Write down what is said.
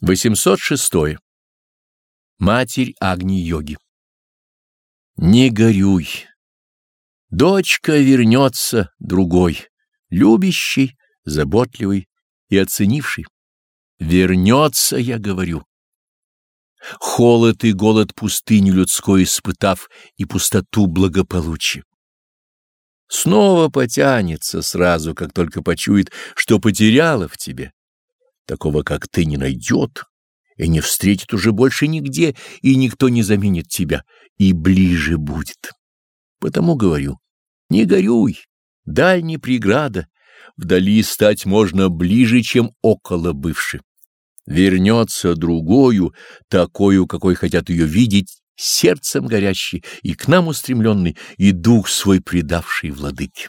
806. Матерь Агни-йоги Не горюй. Дочка вернется другой, любящий, заботливый и оценивший. Вернется, я говорю. Холод и голод пустыню людской испытав и пустоту благополучия. Снова потянется сразу, как только почует, что потеряла в тебе такого, как ты, не найдет и не встретит уже больше нигде, и никто не заменит тебя, и ближе будет. Потому говорю, не горюй, даль не преграда, вдали стать можно ближе, чем около бывши. Вернется другою, такую, какой хотят ее видеть, сердцем горящий и к нам устремленный, и дух свой предавший владыке.